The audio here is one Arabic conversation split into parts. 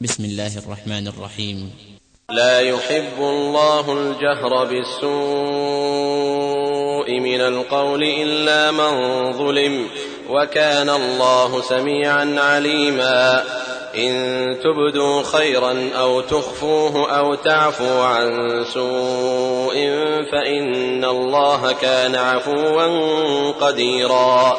بسم الله الرحمن الرحيم. لا يحب الله الجهر بالسوء من القول إلا من ظلم وكان الله سميعا عليما. إن تبدوا خيرا أو تخفوه أو تعفوا عن سوء فإن الله كان عفوا قديرا.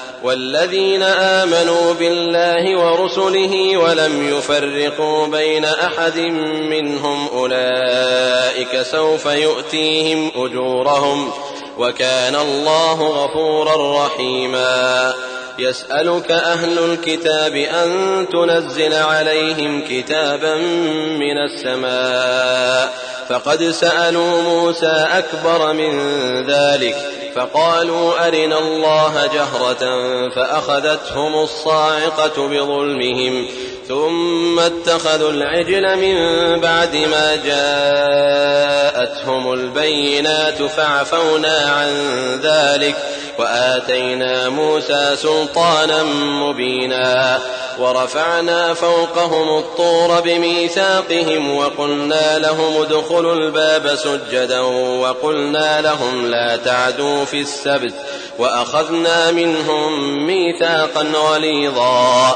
والذين آمنوا بالله ورسله ولم يفرقوا بين أحد منهم أولئك سوف يؤتيهم أجورهم وكان الله غفورا رحيما. يسألك أهل الكتاب أن تنزل عليهم كتابا من السماء. فقد سألوا موسى أكبر من ذلك. فقالوا أرنا الله جهرة فأخذتهم الصاعقة بظلمهم ثم اتخذوا العجل من بعد ما جاءتهم البينات فعفونا عن ذلك وآتينا موسى سلطانا مبينا ورفعنا فوقهم الطور بميثاقهم وقلنا لهم ادخلوا الباب سجدا وقلنا لهم لا تعدوا في السبت وأخذنا منهم ميثاقا غليظا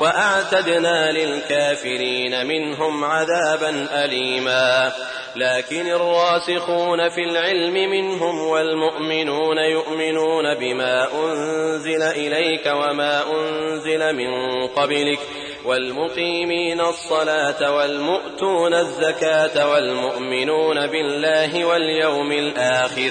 وأعتدنا للكافرين منهم عذابا اليما. لكن الراسخون في العلم منهم والمؤمنون يؤمنون بما أنزل إليك وما أنزل من قبلك والمقيمين الصلاة والمؤتون الزكاة والمؤمنون بالله واليوم الآخر.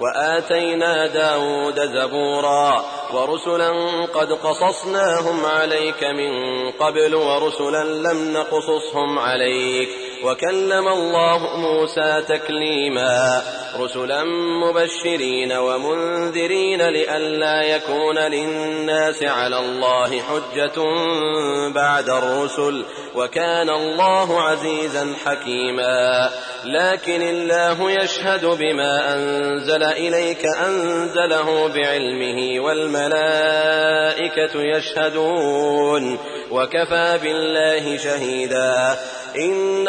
وآتينا داود زبورا ورسلا قد قصصناهم عليك من قبل ورسلا لم نقصصهم عليك وكلم الله موسى تكليما رسلا مبشرين ومنذرين لئلا يكون للناس على الله حجة بعد الرسل وكان الله عزيزا حكيما لكن الله يشهد بما أنزل إليك أنزله بعلمه والملائكة يشهدون وكفى بالله شهيدا إن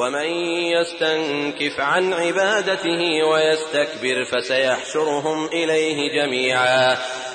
ومن يستنكف عن عبادته ويستكبر فسيحشرهم إليه جميعا.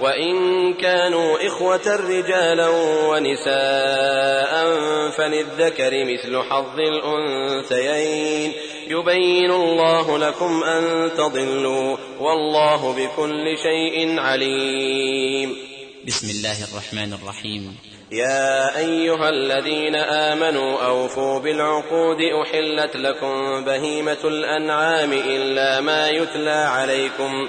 وإن كانوا إخوة رجالا ونساء فللذكر مثل حظ الأنثيين. يبين الله لكم أن تضلوا والله بكل شيء عليم. بسم الله الرحمن الرحيم. يا أيها الذين آمنوا أوفوا بالعقود أحلت لكم بهيمة الأنعام إلا ما يتلى عليكم.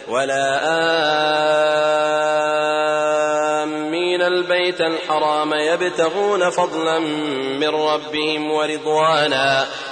ولا آمين. البيت الحرام يبتغون فضلا من ربهم ورضوانا.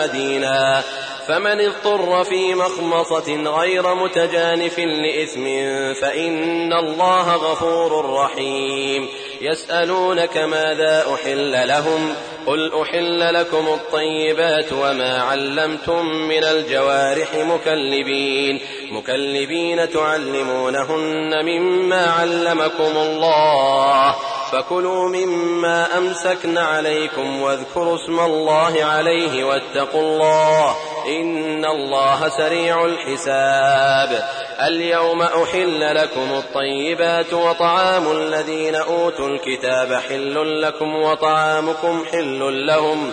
دينا فمن اضطر في مخمصة غير متجانف لإثم فإن الله غفور رحيم. يسألونك ماذا أحل لهم؟ قل أحل لكم الطيبات وما علمتم من الجوارح مكلبين. مكلبين تعلمونهن مما علمكم الله. فكلوا مما أمسكن عليكم واذكروا اسم الله عليه واتقوا الله إن الله سريع الحساب. اليوم أحل لكم الطيبات وطعام الذين أوتوا الكتاب حل لكم وطعامكم حل لهم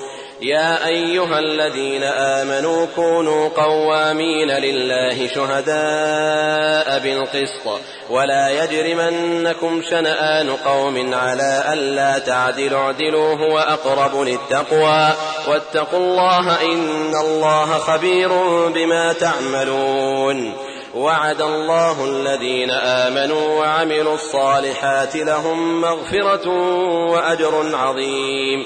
يا أيها الذين آمنوا كونوا قوامين لله شهداء بالقسط ولا يجرمنكم شنآن قوم على ألا تعدلوا اعدلوا هو أقرب للتقوى واتقوا الله إن الله خبير بما تعملون وعد الله الذين آمنوا وعملوا الصالحات لهم مغفرة وأجر عظيم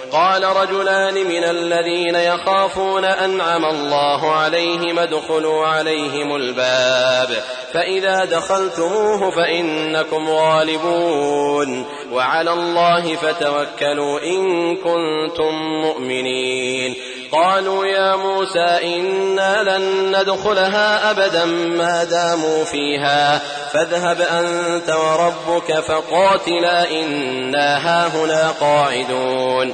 قال رجلان من الذين يخافون أنعم الله عليهم ادخلوا عليهم الباب فإذا دخلتموه فإنكم غالبون وعلى الله فتوكلوا إن كنتم مؤمنين. قالوا يا موسى إنا لن ندخلها أبدا ما داموا فيها فاذهب أنت وربك فقاتلا إنا هاهنا قاعدون.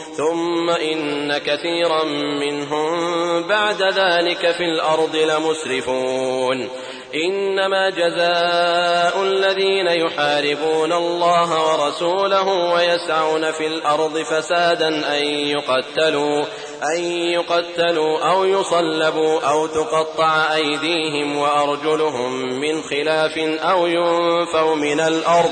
ثم إن كثيرا منهم بعد ذلك في الأرض لمسرفون. إنما جزاء الذين يحاربون الله ورسوله ويسعون في الأرض فسادا أن يقتلوا أن يقتلوا أو يصلبوا أو تقطع أيديهم وأرجلهم من خلاف أو ينفوا من الأرض.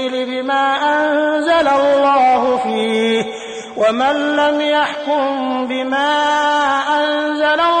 أنزل الله فيه ومن لم يحكم بما أنزل الله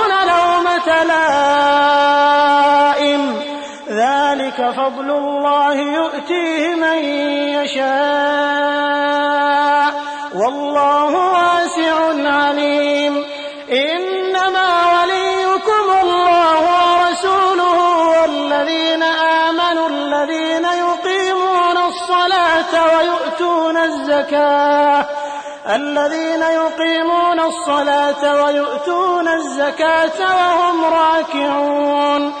ذلك فضل الله يؤتيه من يشاء. والله واسع عليم. إنما وليكم الله ورسوله والذين آمنوا الذين يقيمون الصلاة ويؤتون الزكاة. الذين يقيمون الصلاة ويؤتون الزكاة وهم راكعون.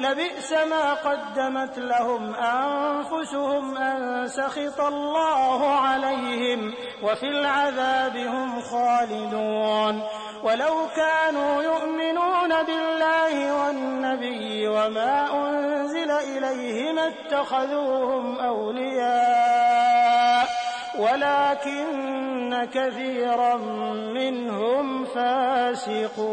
لبئس ما قدمت لهم أنفسهم أن سخط الله عليهم وفي العذاب هم خالدون. ولو كانوا يؤمنون بالله والنبي وما أنزل إليه ما اتخذوهم أولياء ولكن كثيرا منهم فاسقون.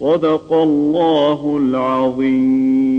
صدق الله العظيم.